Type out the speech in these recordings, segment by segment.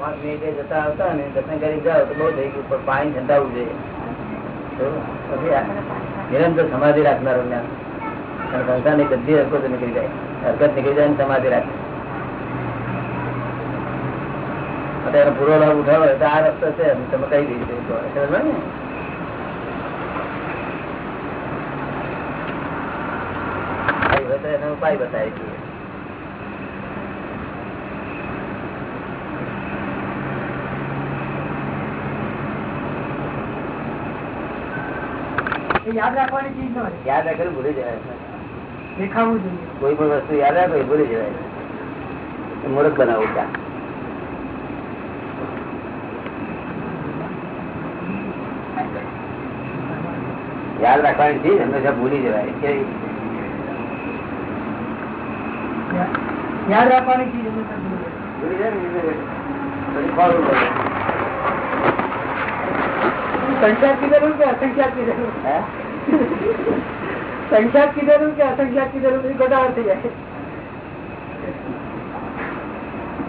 પાંચ મિનિટે કરી નિરંતર સમાધિ રાખનારો જ્ઞાન. કારણ બધી હરકતો નીકળી જાય. હરકત નીકળી જાય સમાધિ રાખે. અત્યારે પૂરો લાભ ઉઠાવે તો આ રસ્તો છે તમે તમે કહી દઈશું સમજ ને આ હોય તો એનો ઉપાય બતાવી દઈએ યાદ રાખવાની ચીજ ન યાદ રાખેલું ભૂલી જવાય. દેખાવું જોઈએ. કોઈ પણ વસ્તુ યાદ રાખો ભૂલી જવાય. મૂર્ખ બનાવું ત્યાં યાદ રાખવાની ચીજ હંમેશા ભૂલી જવાય. કેવી યાદ રાખવાની ચીજ. સંખ્યાત કીધેલું કે અસંખ્યાત કીધેલું? સંખ્યાત કીધેલું કે અસંખ્યાત કીધેલું? થઈ જાય.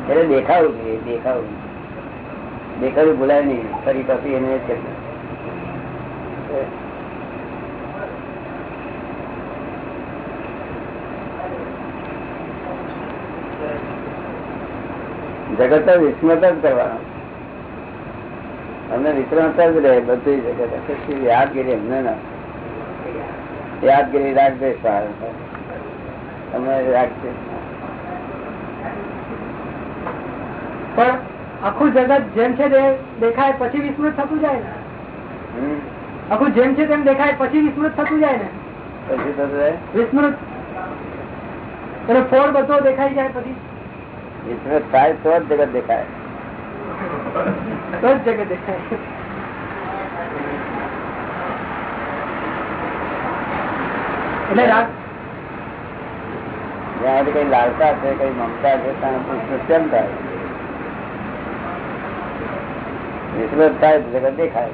એટલે દેખાવું જોઈએ દેખાવું. દેખાવું ભૂલાય નહીં. ફરી પછી એને જ કરીએ. જગત વિસ્મૃત જ કરવાનો. અમને વિસ્મૃત જ રહે બધું જગત. યાદગીરી એમને ના. યાદગીરી રાખજે સારું તમે રાખજે પણ આખું જગત જેમ છે દેખાય પછી વિસ્મૃત થતું જાય ને. આખું જેમ છે તેમ દેખાય પછી વિસ્મૃત થતું જાય ને. પછી થતું રહે વિસ્મૃત. એટલે ફોડ બધો દેખાઈ જાય પછી. વિસ્મૃત થાય તો જ જગત દેખાય તો જ જગત દેખાય એટલે રાગ જ્યાં સુધી કઈ લાલસા છે કઈ મમતા છે ત્યાં વિસ્મૃત કેમ થાય વિસ્મૃત થાય તો જગત દેખાય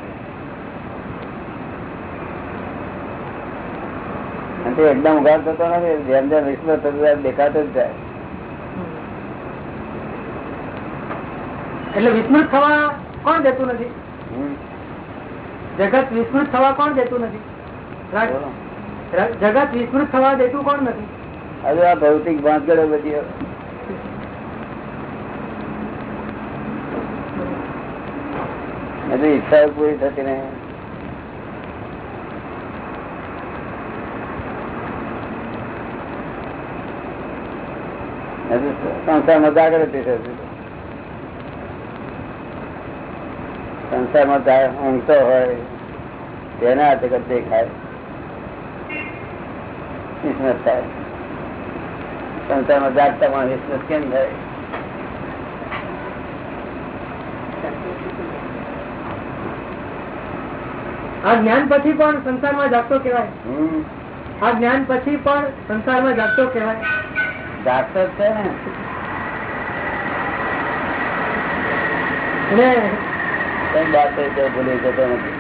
અને તે એકદમ ઉઘાડ થતો નથી જેમ જેમ વિસ્મૃત થતું જાય દેખાતો જ જાય એટલે વિસ્મૃત થવા કોણ દેતું નથી. જગત વિસ્મૃત થવા કોણ દેતું નથી. જગત વિસ્મૃત થવા દેતું કોણ નથી? હજુ આ ભૌતિક ભાંગડો બધી હજુ ઈચ્છાઓ પૂરી થતી નહીં હજુ સંસારમાં જાગૃતિ થતી સંસારમાં ઊંઘતો હોય તેના હાથે દેખાય. વિસ્મૃત થાય. સંસારમાં જાગતા પણ વિસ્મૃત કેમ થાય? આ જ્ઞાન પછી પણ સંસારમાં જાગતો કેવાય આ જ્ઞાન પછી પણ સંસારમાં જાગતો કેવાય જાગતો છે ને કઈ વાત ભૂલી જતો નથી.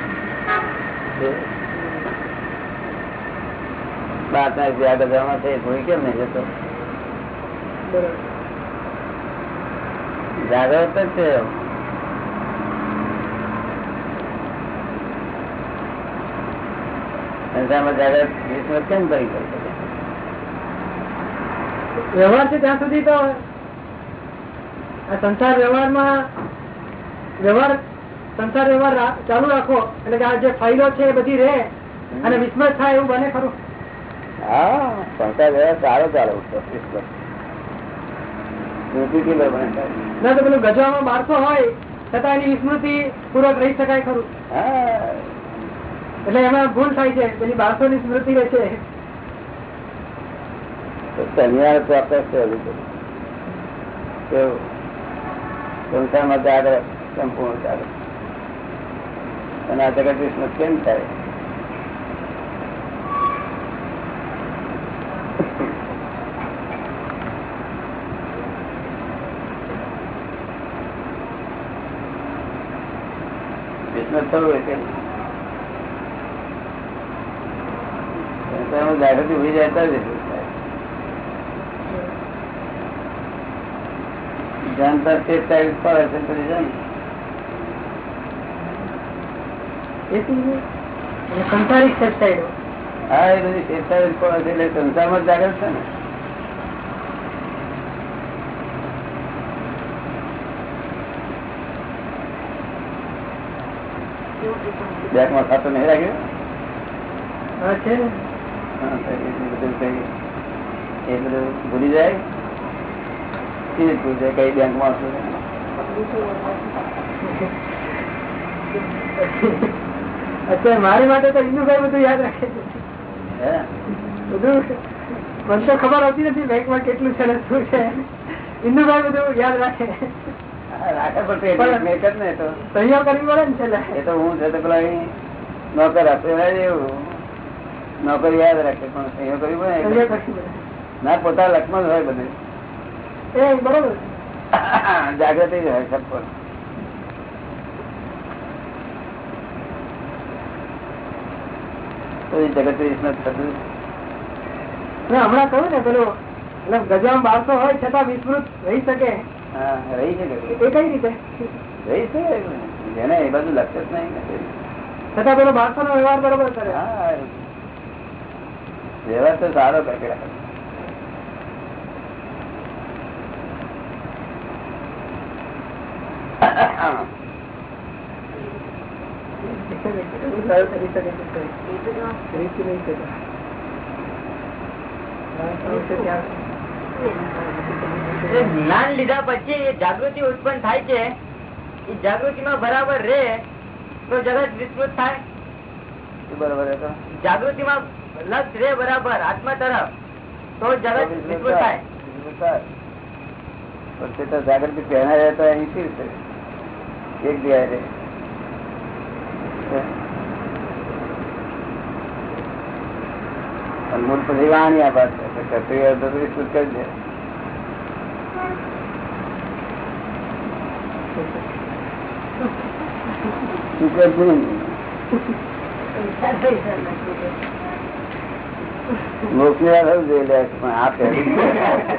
વ્યવહાર છે ત્યાં સુધી તો આ સંસાર વ્યવહારમાં વ્યવહાર સંસાર વ્યવહાર ચાલુ રાખો. એટલે કે આ જે ફાઇલો છે એ બધી રહે. અને વિસ્મત થાય એવું બને ખરું. હા સંસાર વ્યવહાર સારો ચાલે. ના તો પેલું ગજવામાં બારસો હોય છતાં એની વિસ્મૃતિ પૂર્વક રહી શકાય ખરું. એટલે એમાં ભૂલ થાય છે. પેલી બારસો ની સ્મૃતિ રહે છે. તો શનિવાર કેવું? સંસારમાં જાગૃત સંપૂર્ણ જાગૃત અને આ જગત વિસ્મૃત કેમ થાય? વિસ્મૃત તો એમાં જાગૃતિ ઊભી જાય તો જ જાણતા તે ટાઈપ પર છે ને. એથી અને સંસારિક ચર્ચાઓ હા એ બધી ચેતતા પડે એટલે સંસારમાં જાગૃત છે ને? બેંકમાં ખાતું નહીં રાખ્યો? એ બધું ભૂલી જાય? ભૂલી કઈ બેંકમાં અત્યારે મારી માટે તો ઇન્દુભાઈ બધું યાદ રાખે છે. હે? બધું મને તો ખબર હોતી નથી બેંકમાં કેટલું છે ને શું છે. ઇન્દુભાઈ બધું યાદ રાખે. જાગૃતિ રાખે પણ તે એટલું મેક જ ને એ તો સહીઓ કરવી પડે ને છેલ્લે એ તો હું છે તો પેલા અહીં નોકર આપે એવું નોકરી યાદ રાખે પણ સહીઓ કરવી પડે સહીઓ એટલે. કરવી પડે ના પોતા લક્ષમાં જ હોય બધું એ બરોબર જાગૃતિ જ હોય સબ પર તો એ જગત વિસ્મૃત થતું. હમણાં કહ્યું ને પેલું એટલે ગજામાં બાળકો હોય છતાં વિસ્તૃત રહી શકે. રહી છે એ કઈ રીતે? રહી છે જેને એ બધું લક્ષ્ય જ નહીં છતાં પેલો બારસો નો વ્યવહાર બરોબર કરે. હા વ્યવહાર તો સારો કરી. રાખે સરળ કરી શકે છે. રીતથી નહીં શકે. એ જ્ઞાન લીધા પછી જાગૃતિ ઉત્પન્ન થાય છે એ જાગૃતિ માં બરાબર રે તો જગત વિસ્તૃત થાય. બરોબર જાગૃતિ માં લક્ષ રે બરાબર આત્મા તરફ તો જગત વિસ્તૃત થાય. જાગૃતિ પહેલા રહેતા અહીં શી રીતે એક જગ્યાએ રહે. અને મૂળ પછી વાણી આ વાત છે. કરતી વિસ્તૃત કરી દે શું કરશું નહીં. મોક્ષની વાત હવે જોઈ લે પણ આ પહેલી જ છે.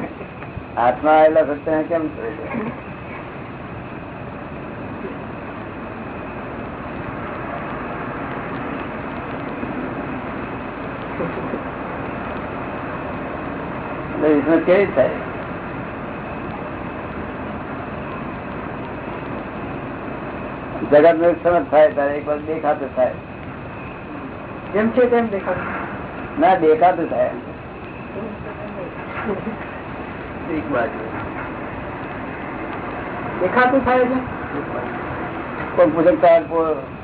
હાથમાં આવેલા કેમ? એટલે વિસ્મૃત કેવી થાય? જગતનું સમજ થાય ત્યારે એક વાર દેખાતું થાય. જેમ છે તેમ દેખાતું? ના દેખાતું થાય. એક બાજુ દેખાતું થાય છે? કોઈ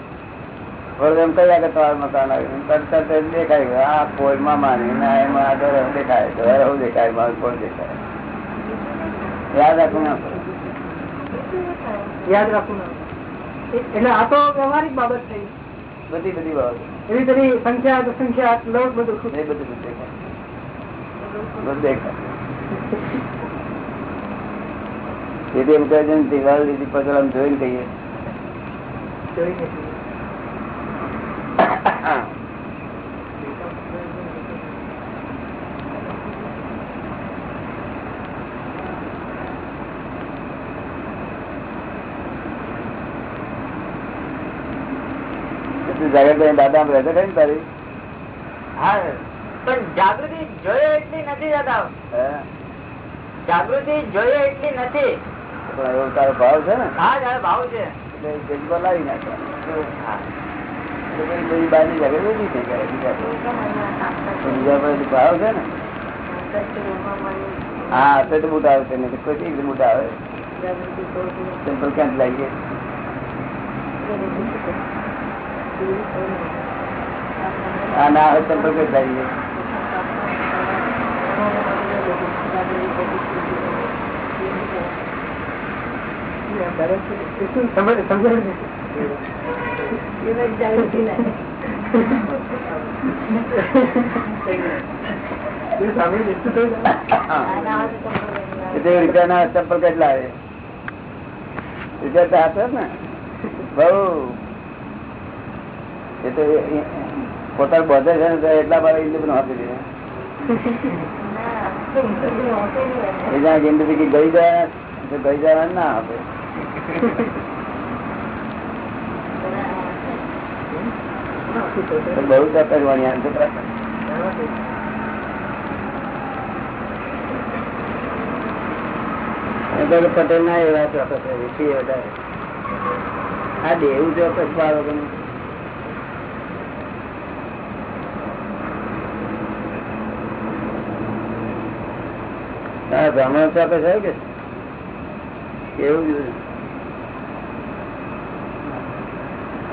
એમ કહ્યા કે તમારું મકાન આવ્યું? તરત દેખાય ગયું આ પોળ માની ના એમાં આગળ દેખાય તો એવું દેખાય મારું પોળ દેખાય? યાદ રાખવું ના યાદ રાખવું એટલે આ તો વ્યવહારિક બાબત થઈ. બધી બધી બાબતો. એવી બધી સંખ્યા અસંખ્યા લોક બધું એ બધું દેખાય. દેખાય. એમ કહે છે ને લીધી પછી આમ જોઈને કહીએ. નથી. દાદા રહેતા કઈ તારી? હા પણ જાગૃતિ જોઈએ એટલી નથી દાદા? જાગૃતિ જોઈએ એટલી નથી. તારો ભાવ છે ને? હા દાદા ભાવ છે. લાવી બીજા ભાવ ને? હા તો તો આવે છે કોઈ આવે. સિમ્પલ ક્યાં લાગીએ હા ના નથી. એ સાંભળી લીધું તો એટલે આવે? રૂપિયા તો આપે ને? બહુ. એ તો પોતાનું બધે છે એટલા બાર ઇન્દુ આપી દીધા એ જ્યાં જિંદગી ગઈ તો ગઈ ના આપે. બહુ તકવાની આ છે. પટેલ ના એવા ચોક્કસ વધારે. આ દેવું ચોક્કસ બાર બ્રાહ્મણ કે કેવું છે?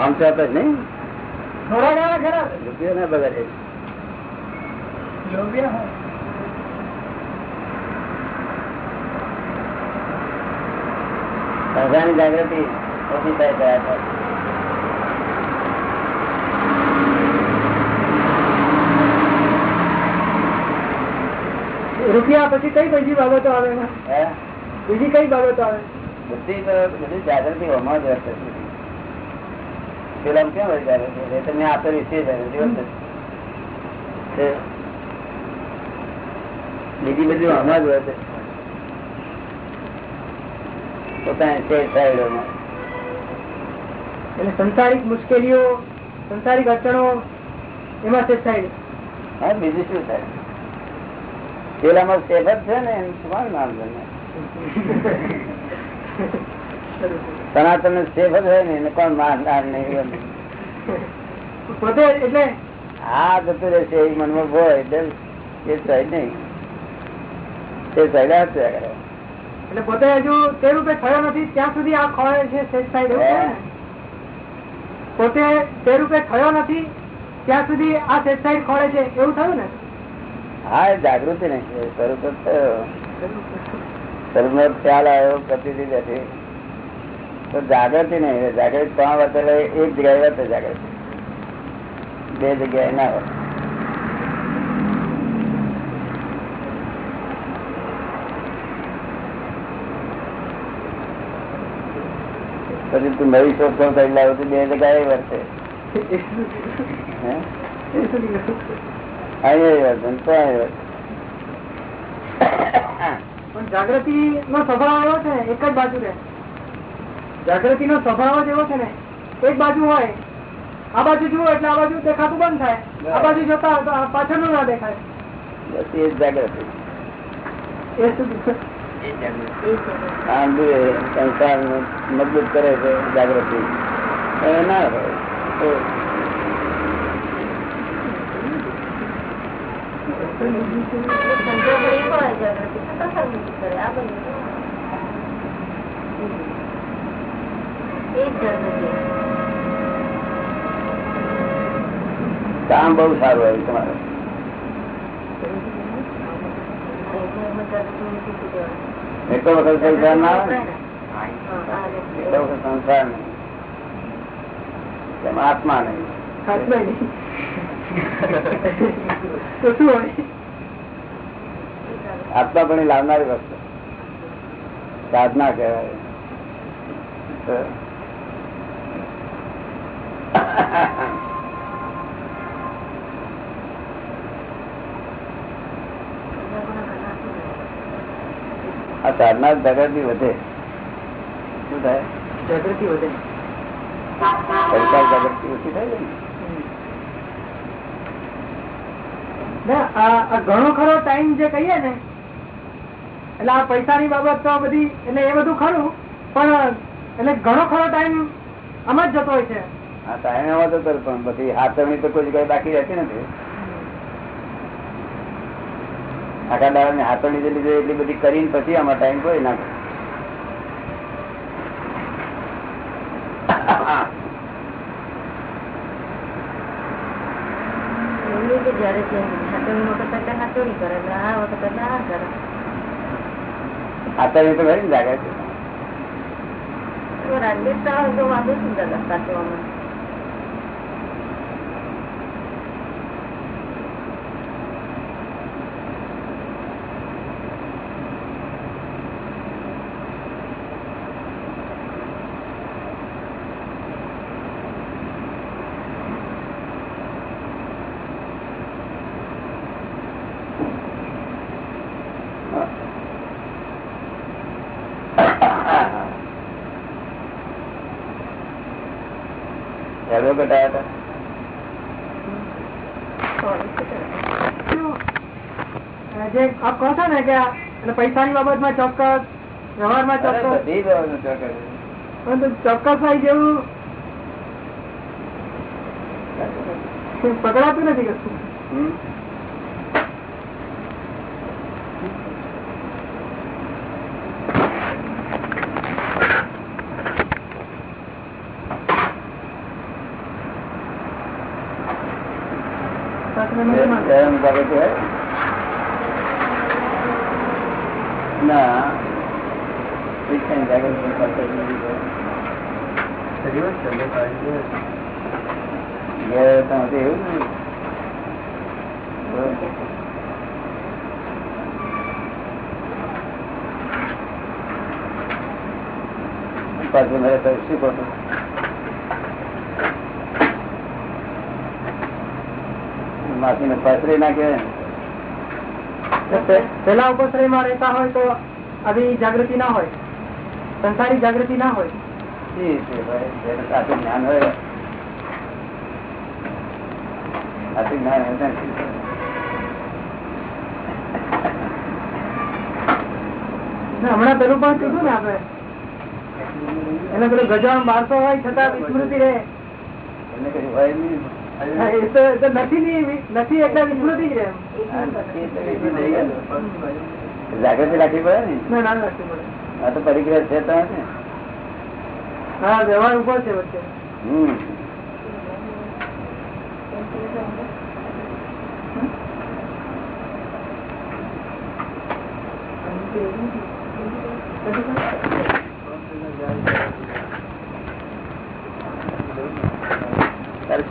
આમ નહીં. ખરા. રૂપિયો ના બગાડે. લોભિયા જાગૃતિ ઓછી થાય ગયા હતા રૂપિયા પછી કઈ બીજી બાબતો આવે? બીજી કઈ બાબતો આવે? બધી બધી જાગૃતિ હોમાં જ પેલા કેમ હોય જાગૃતિ? એ તમે આપેલી છે જાગૃતિ વર્તે છે. બીજી બધી હોમાં જ વર્તે પોતાની સાઈડોમાં એટલે સંસારિક મુશ્કેલીઓ સંસારિક અડચણો એમાં તે સાઈડ? હા બીજું શું થાય? પેલામાં સેફ જ છે ને એનું તમારું નામ છે સનાતન સેફ જ હોય ને એને કોણ મારનાર નહીં પોતે એટલે? હા જતું રહેશે એ મનમાં હોય એટલે એ સાઈડ નહીં. એ સાઈડ હાથ એટલે પોતે હજુ તે રૂપે થયો નથી? ત્યાં સુધી આ ખોળે છે સેફ સાઈડ? પોતે તે રૂપે થયો નથી? ત્યાં સુધી આ સેફ સાઈડ ખોળે છે એવું થયું ને? હા જાગૃતિ છે સ્વરૂપ જ થયો. સ્વરૂપનો ખ્યાલ આવ્યો પ્રતિથી બેઠી. તો જાગૃતિ નહીં જાગૃતિ ત્રણ વર્ષ એક જગ્યાએ વર્તે જાગૃતિ. બે જગ્યાએ ના હોય. પછી તું નવી શોધખોળ કરી લાવ્યો બે જગ્યાએ વર્તે. જાગૃતિ નો સ્વભાવ એવો છે ને એક જ બાજુ રહે. જાગૃતિ નો સ્વભાવ જ એવો છે ને એક બાજુ હોય આ બાજુ જુઓ એટલે આ બાજુ દેખાતું બંધ થાય. આ બાજુ જોતા તો પાછળ ના દેખાય. એ જાગૃતિ. એ સંસાર મજબૂત કરે છે જાગૃતિ. ના હોય તો કામ બહુ સારું આવ્યું તમારું. એટલો વખત સંસાર ના સંસાર નહીં. તેમ આત્મા નહીં. હાથમાં નહીં. તો શું હોય? આત્મા પણ લાવનારી વસ્તુ. સાધના કહેવાય. આ સાધના જાગૃતિ વધે. શું થાય? જાગૃતિ વધે. સરકાર જાગૃતિ ઓછી થાય ને? ના આ આ ઘણો ખરો ટાઈમ જે કહીએ ને એટલે આ પૈસાની બાબત તો બધી એટલે એ બધું ખરું પણ એટલે ઘણો ખરો ટાઈમ આમાં જ જતો હોય છે. હા ટાઈમ એમાં જતો પણ પછી હાથવણી તો કોઈ જગ્યાએ બાકી રહેતી નથી. આખા દાડા ને હાથવણી જે લીધે એટલી બધી કરીને પછી આમાં ટાઈમ કોઈ ના કરે. જયારે હાથોડી વખત હાથોડી કરે એટલે આ વખત આ કરે હાથવણી તો ખરી ને જાગૃતિ રાજેશ તો વાંધો શું દાદા સાચવામાં એડવોકેટ આવ્યા હતા જે આપ કહો છો ને કે એટલે પૈસાની બાબતમાં ચોક્કસ વ્યવહારમાં ચોક્કસ પરંતુ ચોક્કસ. ચોક્કસભાઈ જેવું પકડાતું નથી કશું હમ? શાસ્ત્રમાં નથી માનતા. ધર્મ બાબત હોય? ના વિજ્ઞાન જાગૃતિ પાસે નથી હોય. ઘેર તો હતું એવું ને. પાછું મારે તો શું ખોટું માસીને પાથરી નાખે પે- પેલા ઉપશ્રયમાં રહેતા હોય તો આવી જાગૃતિ ના હોય. સંસારી જાગૃતિ ના હોય. જ્ઞાન હમણાં પેલું પણ કીધું ને આપડે એને પેલું ગજામાં બારસો હોય છતાં વિસ્મૃતિ રહે. એને કઈ હોય નહીં. જાગૃતિ રાખવી પડે ને? આ તો પરિક્રિયા છે તો હા વ્યવહાર ઊભો છે વચ્ચે. હમ. તારે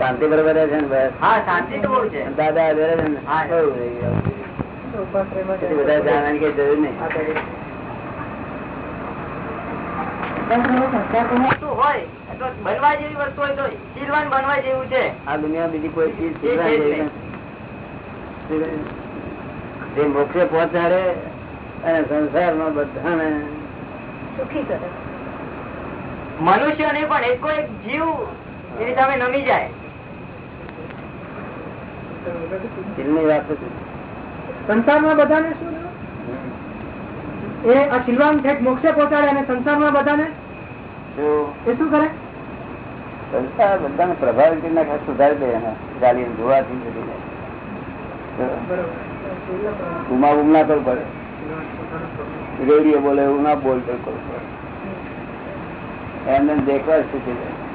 શાંતિ બરોબર રહે છે ને બસ? હા શાંતિ તો બહુ છે. દાદા હાજર છે ને? હા. બહુ ગયું. બધા જાણવાની કઈ જરૂર નહીં. આ કરીએ. વસ્તુ હોય. અથવા બનવા જેવી વસ્તુ હોય તો શીલવાન બનવા જેવું છે. આ દુનિયા બીજી કોઈ ચીજ એ છે જ શીખવા જેવી નથી. જે મોક્ષે પહોંચાડે અને સંસારમાં બધાને સુખી કરે. મનુષ્ય ને પણ એકો એક જીવ એની સામે નમી જાય. દિલની વાત છે. સંસારમાં બધાને શું એ આ શિલવાન ઠેક મોક્ષે પહોંચાડે અને સંસારમાં બધાને? એ શું કરે? સંસાર બધાને પ્રભાવિત કરી નાખે સુધારી દે એને ગાલી જોવાથી બધીને. જો, બૂમા ના કરવું પડે. રેડિયો બોલે એવું ના બોલ કરવું પડે એમને દેખવા શીખી જાય.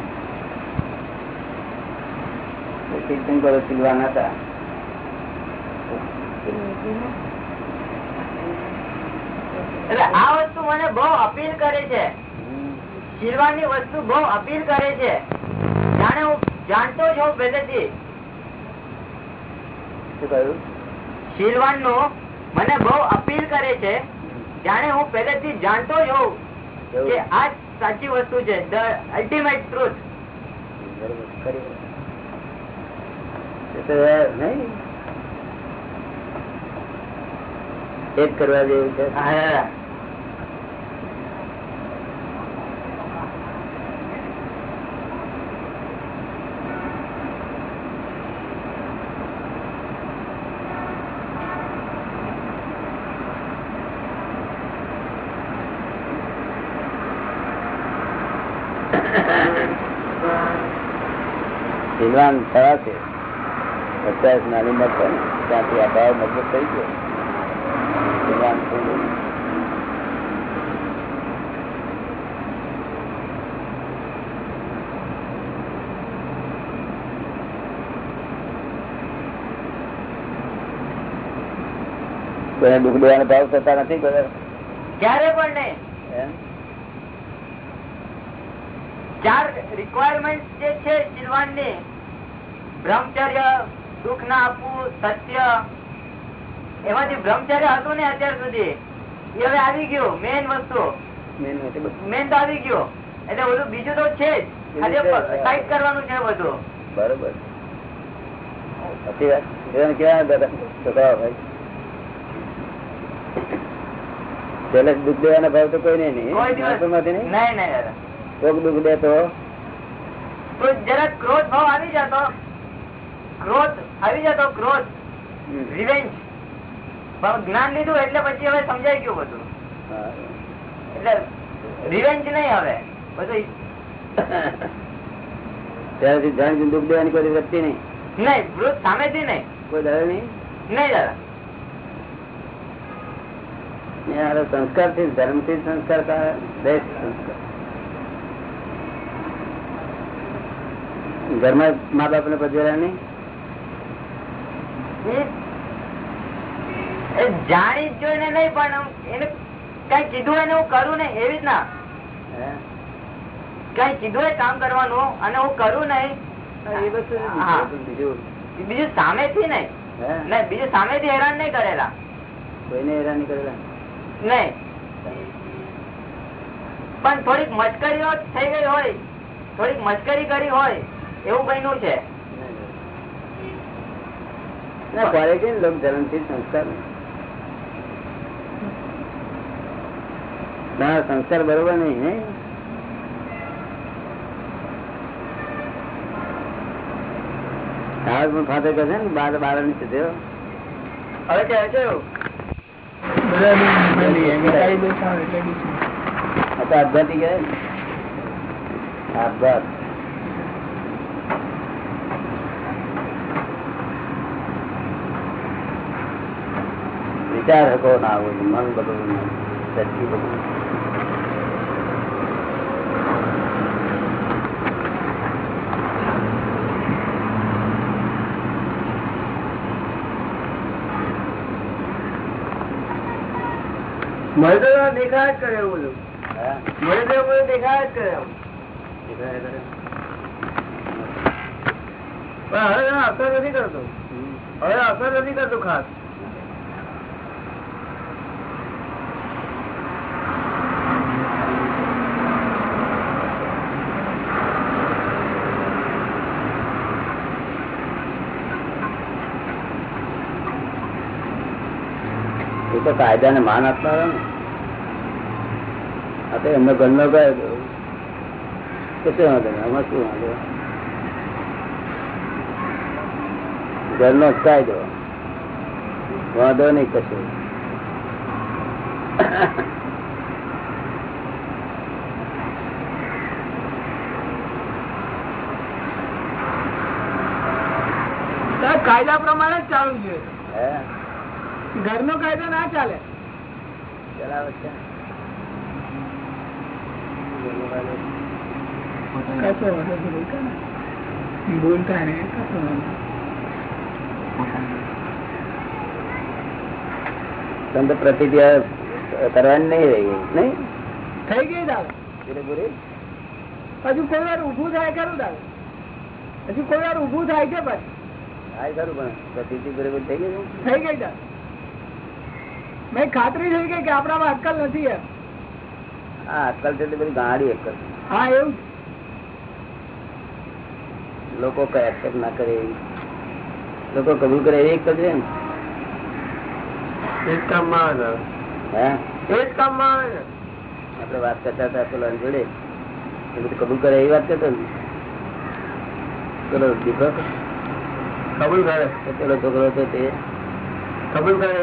શિક્ષણ કરો શીલવાન હતા. એટલે આ વસ્તુ મને બહુ અપીલ કરે છે. શીલવાન વસ્તુ બહુ અપીલ કરે છે. જાણે હું જાણતો જ હોઉં પહેલેથી શીલવાનનું મને બહુ અપીલ કરે છે. જાણે હું પહેલેથી જાણતો જ હોઉં કે આ સાચી વસ્તુ છે. The ultimate truth. એ કરવા જેવું છે. વિદ્વાન થયા છે. પચાસ નાની મત ત્યાંથી આ ભાવ મજબૂત થઈ ગયો. કોઈને દુઃખ દેવાનો ભાવ થતા નથી ક્યારે પણ નહીં. ચાર રિક્વાયરમેન્ટ જે છે બ્રહ્મચર્ય દુઃખ ના આપવું સત્ય. એમાંથી બ્રહ્મચર્ય હતું ને અત્યાર સુધી. એ હવે આવી ગયું મેન વસ્તુ. મેન તો આવી ગયો. એટલે બધું બીજું તો છે જ. ટાઈટ કરવાનું છે બધું. બરોબર. દુઃખ દેવાના ભાવ તો કોઈ નહીં? દુઃખ દે તો તો જરા ક્રોધ ભાવ આવી જતો. ક્રોધ આવી જતો ક્રોધ. રિવેન્જ જ્ઞાન લીધું એટલે પછી હવે સમજાઈ ગયું બધું. એટલે રિવેન્જ નહીં હવે બધું ત્યારથી જાણ દુઃખ દેવાની કોઈ વ્યક્તિ નહીં. નહીં વૃદ્ધ સામેથી નહીં. કોઈ દાડે નહીં? નહીં દાદા સંસ્કારથી ધર્મથી સંસ્કાર. સંસ્કાર ઘરમાં મા બાપ ને પધરાયા નહીં? જાણી જોઈને નહીં પણ એને કઈ કીધું એને હું કરું ને એવી જ ના કઈ કીધું એ કામ કરવાનું અને હું કરું નહીં. બીજું સામે સામેથી નહીં. બીજું સામેથી હેરાન નહીં કરેલા. કોઈને હેરાન નહીં કરેલા? નહીં. પણ થોડીક મશ્કરીઓ થઈ ગઈ હોય થોડીક મશ્કરી કરી હોય એવું બન્યું છે? ના ક્વોલિટી લોક ધર્મથી સંસ્કાર ના સંસ્કાર બરોબર નહીં ને તારા પણ ફાધર કહે છે ને બાર બારની સુધી હવે કે છે એવું આ તો આધ્યાત્મિક હે ને. આધ્યાત્મ. વિચાર હકો ના હોય મન બધું સચ્ચી બધું મળે તો દેખાય જ કરે એવું બધું મળે તો બધું દેખાય જ કરે. વિચાર કરે. પણ હવે અસર નથી કરતો. હવે અસર નથી કરતો ખાસ એ તો કાયદાને માન આપનારા ને? આ તો એમનો ઘરનો કાયદો. કશું વાંધો નહીં આમાં શું વાંધો ઘરનો જ કાયદો. વાંધો નહીં કશું. કાયદા પ્રમાણે જ ચાલુ છે. હે? ઘરનો કાયદો ના ચાલે. બોલતા ને કશો તો પ્રતિક્રિયા કરવાની નહીં રહી નહીં? થઈ ગઈ દાદા પૂરેપૂરી હજુ કોઈ વાર ઉભું થાય ખરું દાદા હજુ કોઈ વાર ઉભું થાય છે પછી? એ ખરું પણ પ્રતિક્રિયા પૂરેપૂરી થઈ ગઈ થઈ ગઈ દાદા મેં ખાતરી થઈ ગઈ કે આપણામાં અક્કલ નથી એમ હા અક્કલ છે એટલે બધી ગાડી અક્કલ હા એવું લોકો કઈ એક્સેપ્ટ ના કરે એવી. લોકો કબૂલ કરે એવી અક્કલ છે ને એ જ કામમાં આવે હે એ જ કામમાં આવે આપણે વાત કરતા હતા પેલા જોડે એ બધું કબૂલ કરે એવી વાત કરતો ને પેલો દીપક કબૂલ કરે એ પેલો છોકરો હતો તે કબૂલ કરે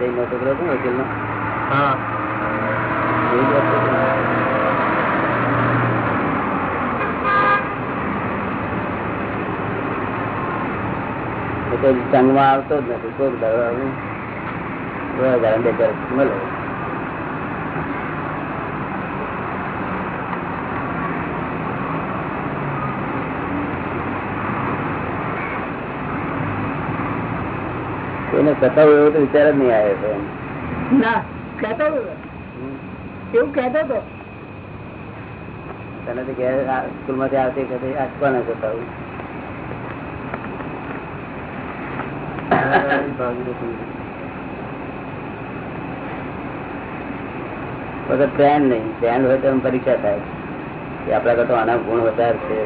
જૈનનો છોકરો હતો ને વકીલનો હા એવી જ વાત કરતો ને. એ તો સંઘમાં આવતો જ નથી કોઈક દાડો આવે થોડા દાડા બે ચાર મળે કોઈને સતાવું એવો તો વિચાર જ નહીં આવ્યો તો. એમ. ના કહેતો હતો. એવું કહેતો હતો તને તો ઘેર આવતી વખતે નહીં. હોય તો એમ પરીક્ષા થાય. કે આપડા કરતા આના ગુણ વધારે છે.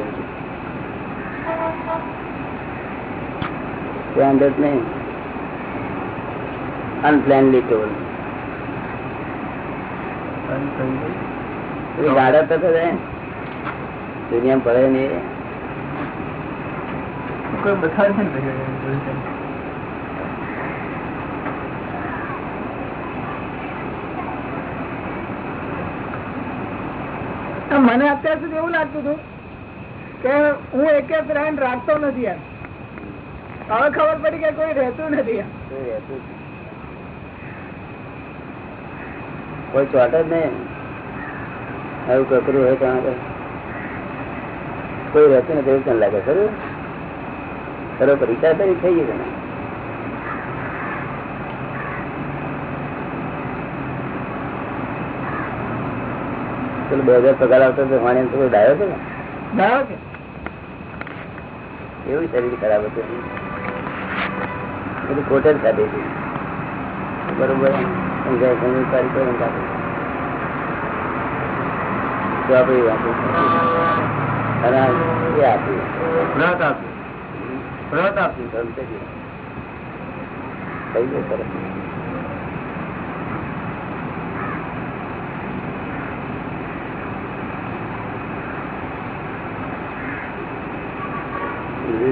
જ નહીં. અનપ્લેનલી ટોલ ગાડા પડે ને મને અત્યાર સુધી એવું લાગતું હતું કે હું એક જ ફ્રેન્ડ રાખતો નથી યાર હવે ખબર પડી કે કોઈ રહેતું નથી રહેતું જ નહીં. કોઈ ચોટ જ નહીં. આવું કકરું હોય તો કોઈ રહેતું નથી એવું લાગે ખરું? ખરો પરીક્ષા તરી થઈ ગઈ તમે. બે હજાર પગાર આવતો તો વાણિયા તો ડાયો છે ને? ડાયો છે. એવું શરીર ખરાબ હતું બધું જ ખાધી હતી. બરોબર. સમજાય સમજદારી કરે ને કાપે. તો આપણે એ આપ્યું. અને એ આપ્યું. વ્રત આપ્યું. વ્રત આપ્યું. ગમશે થઈ ગયું સરસ.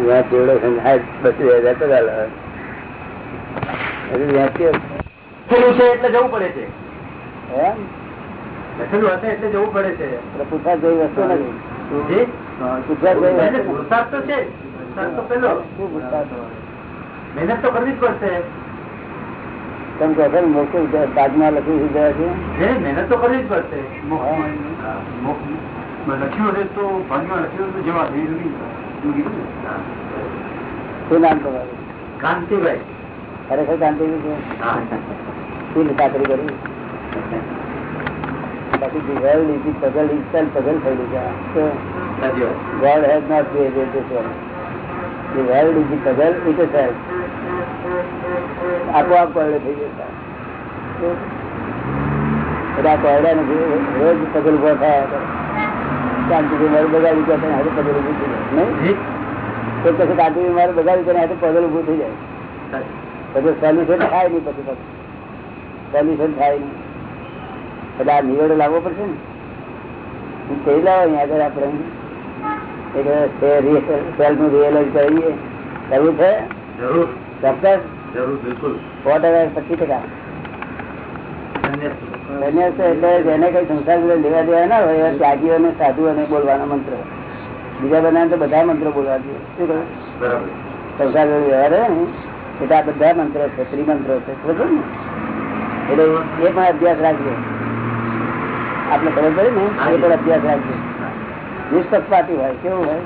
વાત જેવડો સંઘાય બસી જાય તો ચાલે હજુ વ્યાજથી લખેલું છે એટલે જવું પડે છે. લખેલું હશે એટલે જવું પડે છે. એટલે જેવી વસ્તુ નથી. જી? પૂછવા જેવી વસ્તુ એટલે નથી. પુરુષાર્થ તો છે. પુરુષાર્થ તો પેલો. શું પૂછતા છો? મહેનત તો કરવી જ પડશે. તમે કહો ને મોકલું છે, તાજમાં છે જરા છે. મહેનત તો કરવી જ પડશે. લખ્યું હશે તો ભાગમાં લખ્યું તો જવા દે એવું કીધું? ને. શું નામ તમારું? કાંતિભાઈ. ખરેખર કાંતિભાઈ. શું ખાતરી કરું બાકી થયેલું છે. આપોઆપ કોયડો થઈ જતા એટલે આ કોયડા નથી. રોજ પગલ ઊભો થયા શાંતિથી મારું બગાડી ગયા હાથે પગલ ઉભું થઈ જાય. નહીં? તો પછી શાંતિથી મારું બગાડી કરીને હાથે પગલ ઉભું થઈ જાય. સહેલું પછી સોલ્યુશન થાય નહીં પછી પછી. સોલ્યુશન થાય. નહીં એટલે આ નિવેડો લાવવો પડશે ને? હું કહી લાવો અહીંયા આગળ આપણે. એક સેલ્ફનું રિયલાઇઝ કરીએ. કરવું છે? જરૂર. ચોક્કસ જરૂર બિલકુલ. સો ટકા પચીસ ટકા. સંન્યાસ એટલે જેને કઈ સંસાર જોડે લેવા દેવા ના હોય એવા ત્યાગીઓ અને સાધુઓ અને બોલવાનો મંત્ર. બીજા બધા તો બધા મંત્રો બોલવા જોઈએ. શું કહ્યું? બરાબર. સંસાર જોડે વ્યવહાર હોય ને એટલે આ બધા મંત્રો છે ત્રિમંત્રો છે. બરોબર ને? એટલે એ પણ અભ્યાસ રાખજો. આપણે ખબર પડે ને? એ પણ અભ્યાસ રાખજો. નિષ્પક્ષપાતી હોય કેવું હોય?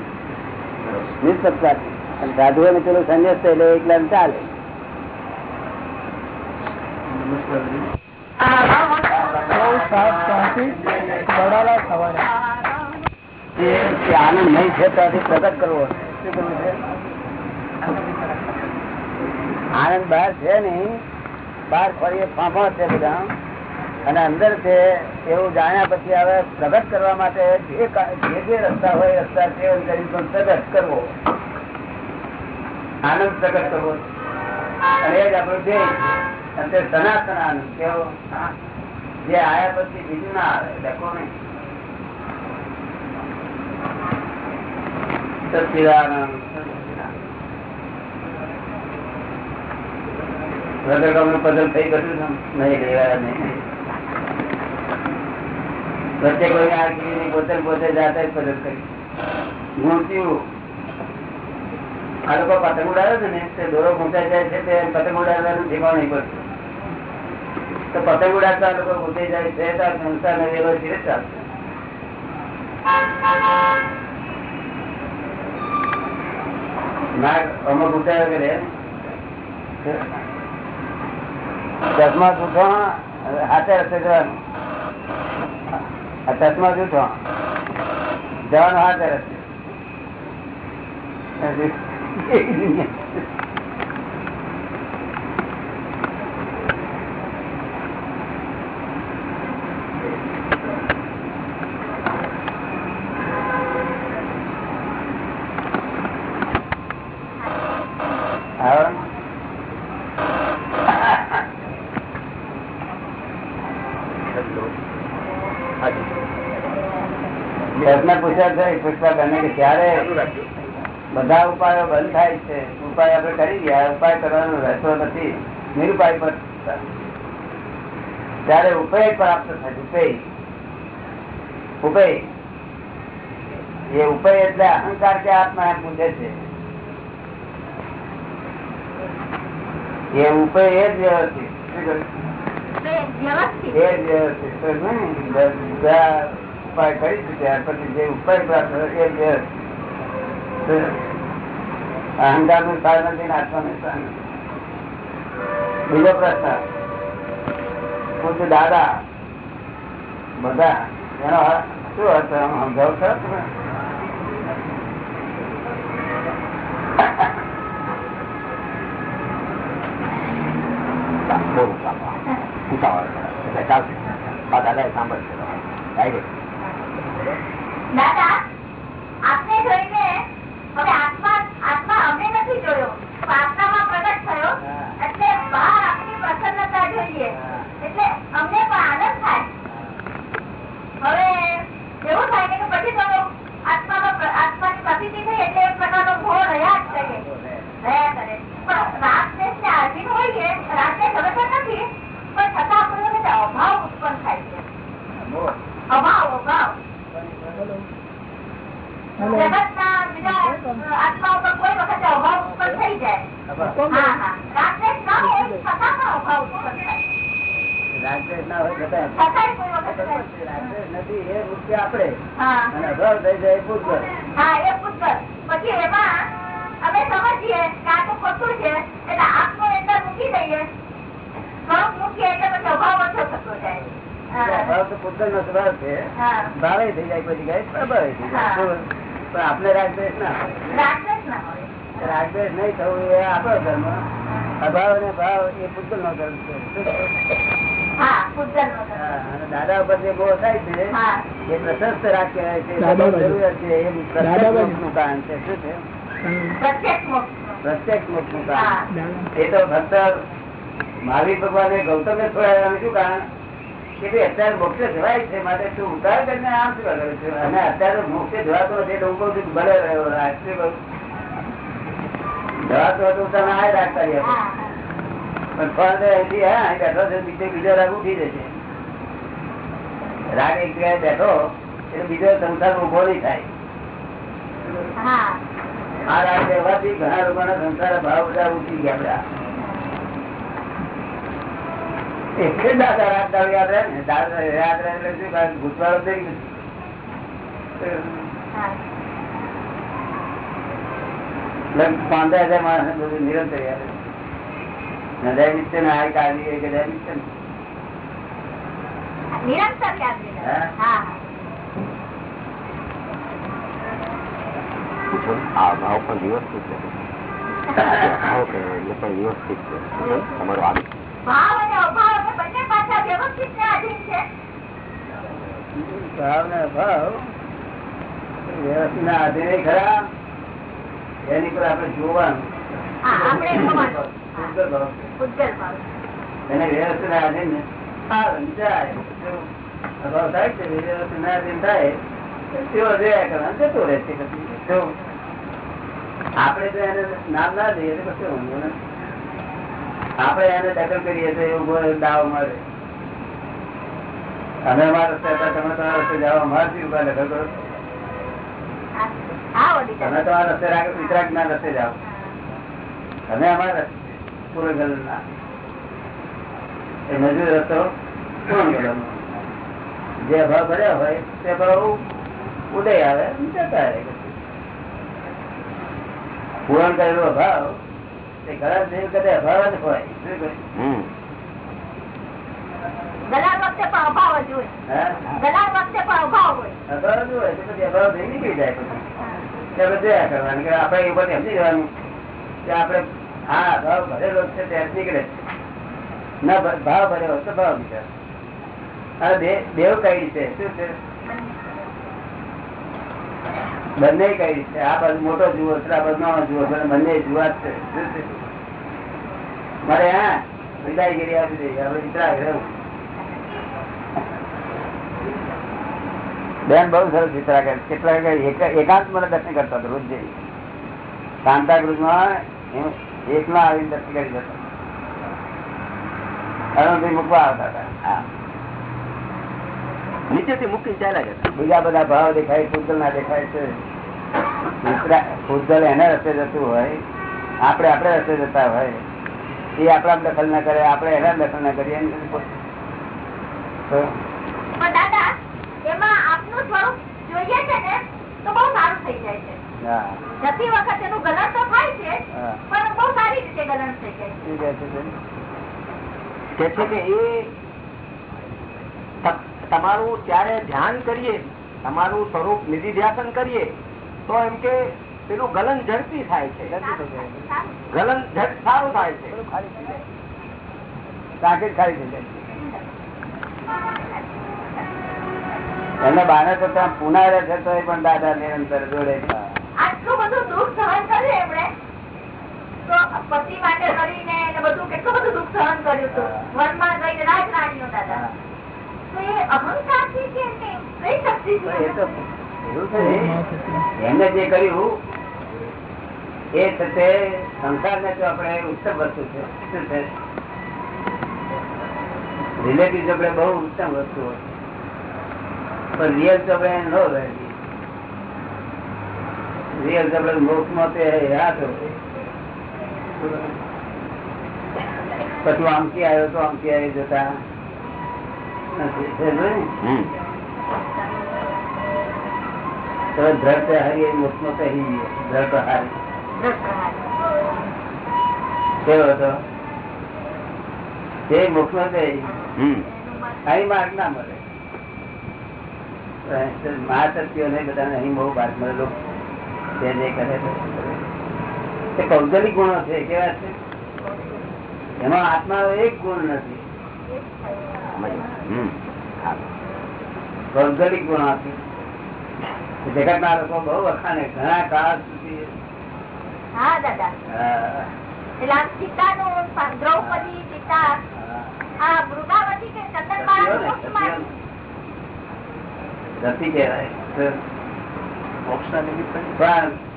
નિષ્પક્ષપાતી. અને સાધુઓ ને પેલો સંદેશ થયેલો એકલા ચાલે. આનંદ નહીં છે ત્યાંથી પ્રગટ કરવો. આનંદ બહાર છે ને બહાર ફરી ફાંફા છે બધા. અને અંદર છે, એવું જાણ્યા પછી હવે પ્રગટ કરવા માટે જે જે રસ્તા હોય રસ્તા પણ પ્રગટ કરવો. આનંદ પ્રગટ કરવો. અને જ આપણું ધ્યેય. અને તે સનાતન આનંદ કેવો? જે આયા પછી બીજું ના આવે ડકો નહીં. આ લોકો પતંગ ઉડાવે છે ને, તે દોરો ઘૂંચાઈ જાય છે, તે પતંગ ઉડાવવાનું ઠેકાણ નહીં પડતું. તો પતંગ ઉડાડતા લોકો ઘૂંચાઈ જાય છે સંસ્થા ને વ્યવસ્થિત ચાલશે. નાગ અમુક ઉઠાવ્યો કરે ચશ્મા જૂઠો હાથે હશે જવાનું. ચશ્મા જૂઠો જવાનું હાથે રસ્તે પૂછ્યા છે કે ત્યારે બધા ઉપાયો બંધ થાય છે. ઉપાય આપણે કરી ગયા ઉપાય કરવાનો રહેતો નથી. નિરુપાય પર ત્યારે ઉપાય પ્રાપ્ત થાય ઉપાય. ઉપાય. એ ઉપાય એટલે અહંકાર કે આત્મા એમ પૂછે છે. એ ઉપાય એ જ વ્યવસ્થિત. એ જ વ્યવસ્થિત. ઉપાય કરીશું ત્યાર પછી જે ઉપાય પ્રાપ્ત થયો એ અહંકારનું સ્થાન નથી આત્માનું બીજો પ્રશ્ન. પૂછ્યું દાદા, બધા, એનો શું અર્થ સમજાવ છો તમે? દાદા આપને જોઈને હવે આત્મા આત્મા અમે નથી જોયો પણ આત્મામાં પ્રગટ થયો એટલે બહાર આપની પ્રસન્નતા જોઈએ એટલે અમને પણ આનંદ થાય હવે એવું થાય ને કે પછી તો આત્મામાં પ્ર- આત્માની પ્રતિતિ થઈ એટલે એક પ્રકારનો ભોળ રહ્યા જ કરીએ રહ્યા કરે પણ રાગદેશ ને આધીન હોઈએ રાગદેશ હવે તો નથી પણ છતાં આપણને અભાવ ઉત્પન્ન થાય છે અભાવ અભાવ જગતના બીજા આત્મા ઉપર કોઈ વખતે અભાવ ઉત્પન્ન થઈ જાય હા હા રાગદેશ ના હોય છતાં પણ અભાવ ઉત્પન્ન થાય રાગદ્વેષ ના હોય છતાં છતાંય કોઈ વખતે થાય. નથી એ અને અભાવ થઈ જાય પુષ્કર હા એ પુષ્કર પછી એમાં અમે સમજીએ કે આ તો ખોટું છે એટલે આપનો અંદર મૂકી દઈએ. સ્વરૂપ મૂકીએ એટલે પછી અભાવ ઓછો થતો જાય. હા. તો પુત્ર નો સ્વભાવ છે. ભાવે થઈ જાય કોઈ જગ્યાએ પ્રભાવે થઈ જાય. પણ આપણે રાગદ્વેષ ના. રાગદેશ ના હોય. નહીં થવું એ આપણો ધર્મ. અભાવ અને ભાવ એ પુત્ર નો ધર્મ છે. હા નો દાદા ઉપર જે મોહ થાય છે એ પ્રશસ્ત રાગ કહેવાય છે દાદા જરૂરિયાત છે એ પ્રત્યેક બાજુ. કારણ છે. શું છે? પ્રત્યેક મુખનું કારણ. એ તો ભક્ત મહાવીર ભગવાને ગૌતમે છોડાવવાનું શું કારણ? કે ભાઈ અત્યારે મોક્ષે જવાય છે માટે તું ઉતાર કરીને આમ શું કરે છે? અને અત્યારે મોક્ષે જવાતો નથી હું કહું છું ભલે રહ્યો શું કહું? જવાતો હતો તમે આ કરી આપો પણ ફળ તો અહીંથી હા બેઠો છે બીજો બીજો રાગ ઉઠી જશે. રાગ એક જગ્યાએ બેઠો એટલે બીજો સંસાર ઊભો નહીં થાય. આ રાગ રહેવાથી ઘણા લોકોના સંસાર ભાવ બધા ઉઠી ગયા બધા. એટલે દાદા રાત દાડો યાદ રહે ને? દાદા યાદ રહે એટલે શું ભૂતવાળો થઈ ગયું. હા. લગ- હજાર માણસ બધું નિરંતર યાદ રહે. નદાય નિત્ય ને આ એ ગદાય નિત્ય ને. નિરંતર યાદ હા. હા. ભાવ પણ વ્યવસ્થિત છે. ભાવ કહેવાય એટલે પણ વ્યવસ્થિત છે. તમારો ભાવ અને અભાવ બંને પાછા વ્યવસ્થિત ને આધીન છે. ભાવ ને ભાવ વ્યવસ્થિત ના આધીન ખરા. એની પર આપણે જોવાનું. એને વ્યવસ્થિત ના આધીન ને તો તો એને નામ ના દઈએ તો કશું વાંધો નથી. આપણે એને દખલ કરીએ તો એવું દાવ મળે અમે અમારા રસ્તે હતા તમે તમારા રસ્તે જાઓ અમારા થી ઊભા દખલ કરો તમે તમારા રસ્તે વિતરાક ના રસ્તે જાઓ. તમે અમારા પૂર્વગલ ના મજૂર જે ભાવ ભર્યા હોય તે ભાવ ઉદય આવે જતા રહે. પૂરણ કરેલો ભાવ તે ઘણા દેવ કદે અભાવ જ હોય. શું? વખતે પણ અભાવ જ હોય. હા? વખતે પણ અભાવ હોય. અભાવ જ હોય પછી અભાવ થઈ નીકળી જાય પછી. જોયા કરવાનું કે આપણે એ બધું સમજી જવાનું કે આપણે હા અભાવ ભરેલો છે ત્યારે નીકળે છે. ના ભાવ ભર્યો તો ભાવ દે- દેવ કઈ છે શું છે? બંને કઈ છે આ બાજુ મોટો જુઓ છે આ બાજુ નાનો જુઓ છે બંને જુવાત છે. છે? મારે હા વિદાયગીરી આપી દઈએ હવે વિતરાગ બેન, બહુ સરસ વિતરા કરે કેટલા એકાંત મને દર્શન કરતા હતો રોજ જઈ શાંતાક્રુઝમાં એકલા આવીને દર્શન કરી જતા. અરુણભાઈ મૂકવા આવતા હતા. નીચેથી મૂકી ચાલ્યા જતા બીજા બધા ભાવ દેખાય પૂતગલ ના દેખાય છે. પૂતગલ એના રસ્તે જતું હોય આપણે આપણે રસ્તે જતા હોય. એ આપણા દખલ ના કરે આપણે એના દખલ ના કરીએ. દાદા એમાં આપનું સ્વરૂપ જોઈએ છે ને તો બહુ સારું થઈ જાય છે. જતી વખત એનું ગલન તો થાય છે પણ બહુ સારી રીતે ગલન થઈ જાય છે? કે છે કે એ તમારું ત્યારે ધ્યાન કરીએ તમારું સ્વરૂપ નિધિ ધ્યાસન કરીએ તો એમ કે પેલું ગલન ઝડપી થાય છે. ગલન ઝડપ સારું થાય છે. રાકેટ ખાલી થઈ જાય. એમના બાને તો ત્યાં પુના રહે છે તો એ પણ દાદા નિરંતર જોડે આટલું બધું દુઃખ સહન કર્યું એમણે પતિ માટે કરીને બધું કેટલું બધું દુઃખ સહન કર્યું હતું. વનમાં રહીને રાજરાણીઓ દાદા. તો બહુ ઉત્તમ વસ્તુ પણ રિયલ તો આપણે ન રહેલી રિયલ તો આપણે મોક્ષમાં તે યાદ હોય. પછી આમથી આવ્યો તો આમથી આવી જતા. હારી હારી. કેવો હતો? જે હમ. અહીં માર્ગ ના મળે. મહાસત્યો ને બધાને અહીં બહુ ભાગ મળેલો. તેને જે કરે છે તે કૌશલિક ગુણો છે કેવા છે? એમાં આત્મા એક ગુણ નથી. કૌશલિક ગુણો છે. જગત ના લોકો બહુ વખાણે ઘણા કાળ સુધી હા દાદા. દ્રૌપદી સીતા આ મૃગાવતી કે ચંદનબાળાનું મોક્ષમાં? કહેવાય. પણ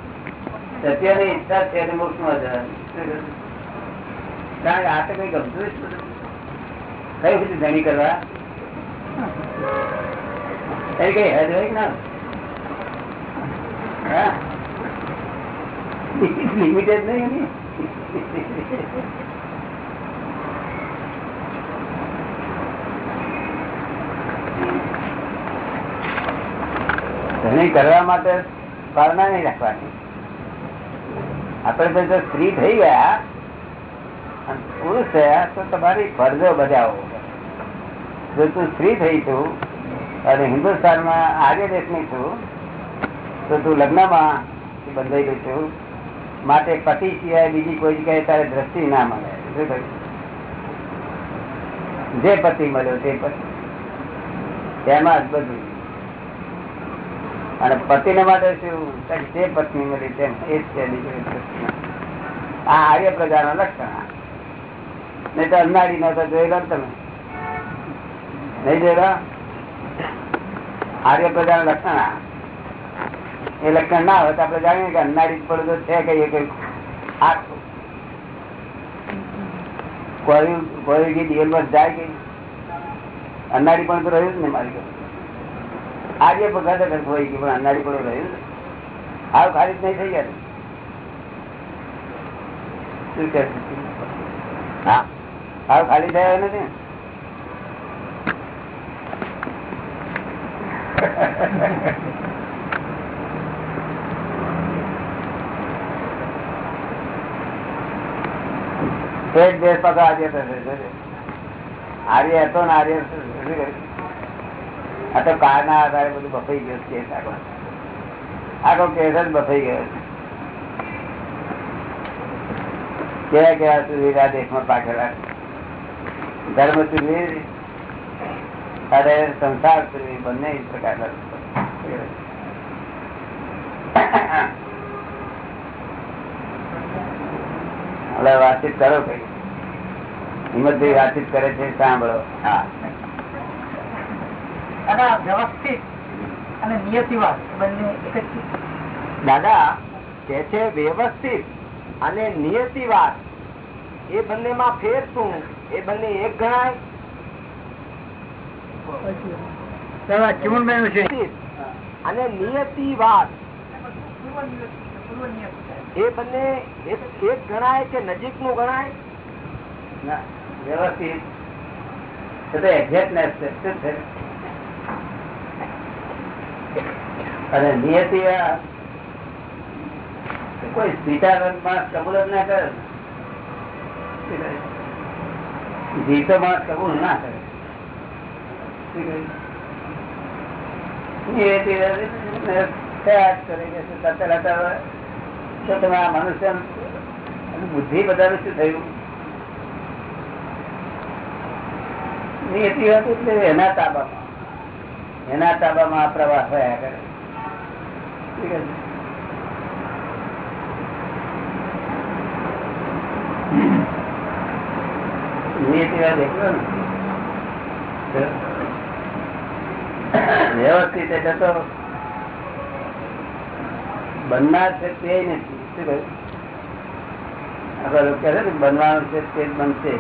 સત્યની ઈચ્છા છે એટલે મોક્ષમાં જવાનું. કારણ કે આ તો કઈ ગમતું જ કઈ બધું ધણી કરવા? કઈ હદ હોય ના? લિમિટેડ નહીં એની. કરવા માટે પારણા નહીં રાખવાની. આપણે તો સ્ત્રી થઈ ગયા પુરુષ થયા, તો તમારી ફરજો બજાવો. જો તું સ્ત્રી થઈ છું, અને હિન્દુસ્તાનમાં આર્ય દેશની છું, તો તું લગ્નમાં બંધાઈ ગયું છું. માટે પતિ સિવાય બીજી કોઈ જગ્યાએ તારે દ્રષ્ટિ ના મળે. જે પતિ મળ્યો, તે પતિ. તેમાં જ બધું. અને પતિને માટે શું? જે પત્ની મળી તેમ એ જ છે આ આર્ય પ્રજાના લક્ષણ નહીં તો અનાળી નો તો જોયેલો ને તમે. નહીં જોયેલો આર્ય પ્રજાના લક્ષણ એ લક્ષણ ના હોય તો આપડે જાણીએ કે અનાળી પડો છે કઈ કઈ. આ કોઈ કોઈ ગીત દિવસ જાય કઈ. અનાળી પણ તો રહ્યું જ ને મારી ઘરે. આજે વખત હોય કે પણ અંધારી પણ રહ્યું ને હાવ ખાલી જ નહીં થઈ ગયા ખાલી થયા નથી? એક દેશ પાછો થશે આર્ય હતો ને આર્ય? આ તો કાર ના આધારે બધું બફાઈ ગયું કેસ આખો આખો કેસ જ બફાઈ ગયો કેવા કેવા સુધીર આ દેશમાં પાકેલા ધર્મ સુધીર અને સંસાર સુધીર બંને પ્રકારના વાતચીત કરો કઈ હિંમતભાઈ વાતચીત કરે છે, સાંભળો. અને વ્યવસ્થિત અને નિયતિવાદ બંને એક જ દાદા કે છે વ્યવસ્થિત અને નિયતિવાદ? એ બંને માં ફેર શું? એ બંને એક ગણાય? અને નિયતિવાદ? એ બંને એક એક ગણાય કે નજીકનું ગણાય વ્યવસ્થિત. એ તો exactness છે. શું છે? અને નિયતિ કોઈ સ્વીકાર માણસ કબૂલ જ ના કરે. જીતો માણસ કબૂલ કરે. નિયતિ હવે તો તમે આ મનુષ્ય બુદ્ધિ બધાનું શું થયું? નિયતિ હતું એટલે એના તાબામાં. એના તાબામાં આ પ્રવાહ થયા કરે વ્યવસ્થિત એટલે તો બનનાર છે તે નથી. શું કહ્યું? આપડે લોકો કહે છે બનવાનું છે તે જ બનશે.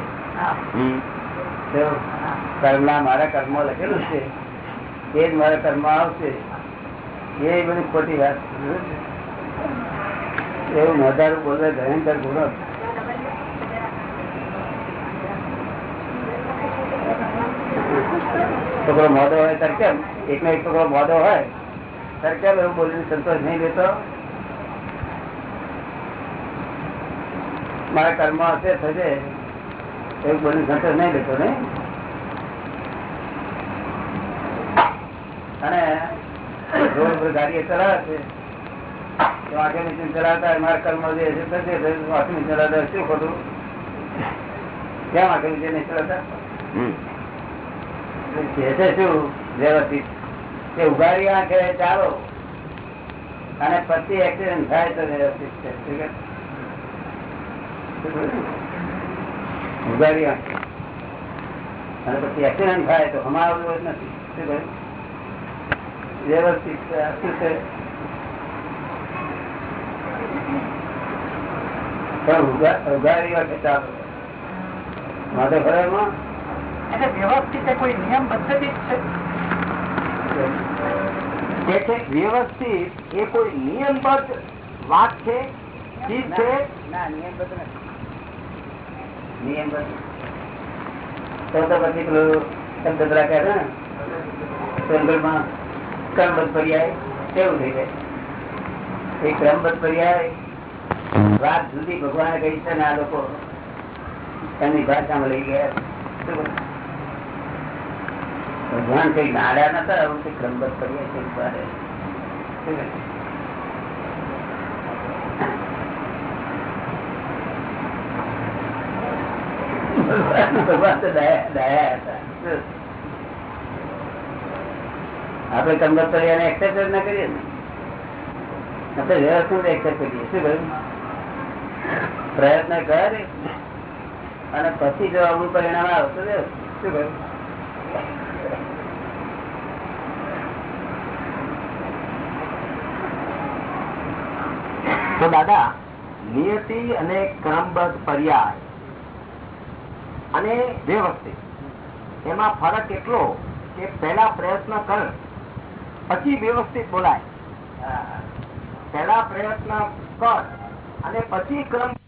કર્મના મારા કર્મો લખેલું છે. એ જ મારા કર્મ આવશે. એ બધી ખોટી વાત એવું મોઢારું બોલે, ભયંકર ગુનો. છોકરો મોડો હોય ત્યારે કેમ? એક ને એક છોકરો મોડો હોય ત્યારે કેમ એવું બોલીને સંતોષ નહીં લેતો મારા કર્મ હશે, થશે. એવું બોલીને સંતોષ નહીં લેતો ને? અને રોડ પર ગાડીઓ ચલાવે છે. તો આંખે નીચે ચલાવતા મારા કર્મ જે છે થશે. તો નીચે ચલાવતા શું ખોટું? કેમ આંખે નીચે નહીં ચલાવતા? છે શું? વ્યવસ્થિત. કે ઉઘાડી આંખે ચાલો. અને પછી એક્સિડન્ટ થાય તો વ્યવસ્થિત છે. ઉઘાડી આંખે. અને પછી એક્સિડન્ટ થાય તો અમારું નથી. શું કહ્યું? વ્યવસ્થિત શું છે. પણ ઉઘાડી આંખે ચાલો. માથે ખરેમાં એટલે વ્યવસ્થિત એ કોઈ નિયમ પદ્ધતિ છે? વ્યવસ્થિત એ કોઈ નિયમબદ્ધ વાત છે? ચીજ છે? ના નિયમ બધું નથી. નિયમ બધું તો પછી પેલું ચંદ્રા કહે ને? જંગલમાં ક્રમબદ્ધ પર્યાય કેવું થઈ જાય એ ક્રમબદ્ધ પર્યાય વાત જુદી ભગવાને કહી છે ને આ લોકો એમની ભાષામાં લઈ ગયા શું કહ્યું? ભગવાન કઈ નાડ્યા નતા આવું કઈ ક્રમબદ્ધ પર્યાય છે ઊભા શું કહ્યું? ભગવાન તો દયા દયા હતા આપણે કરી એને એક્સેપ્ટ ના કરીએ ને, આપણે વ્યવસ્થિત એક્સેપ્ટ કરીએ. શું કહ્યું? પ્રયત્ન કર અને પછી જો આવું પરિણામ આવશે શું કહ્યું? તો દાદા, નિયતિ અને ક્રમબદ્ધ પર્યાય અને વ્યવસ્થિત એમાં ફરક એટલો કે પહેલા પ્રયત્ન કર પછી વ્યવસ્થિત બોલાય. પહેલા પ્રયત્ન કર અને પછી ક્રમ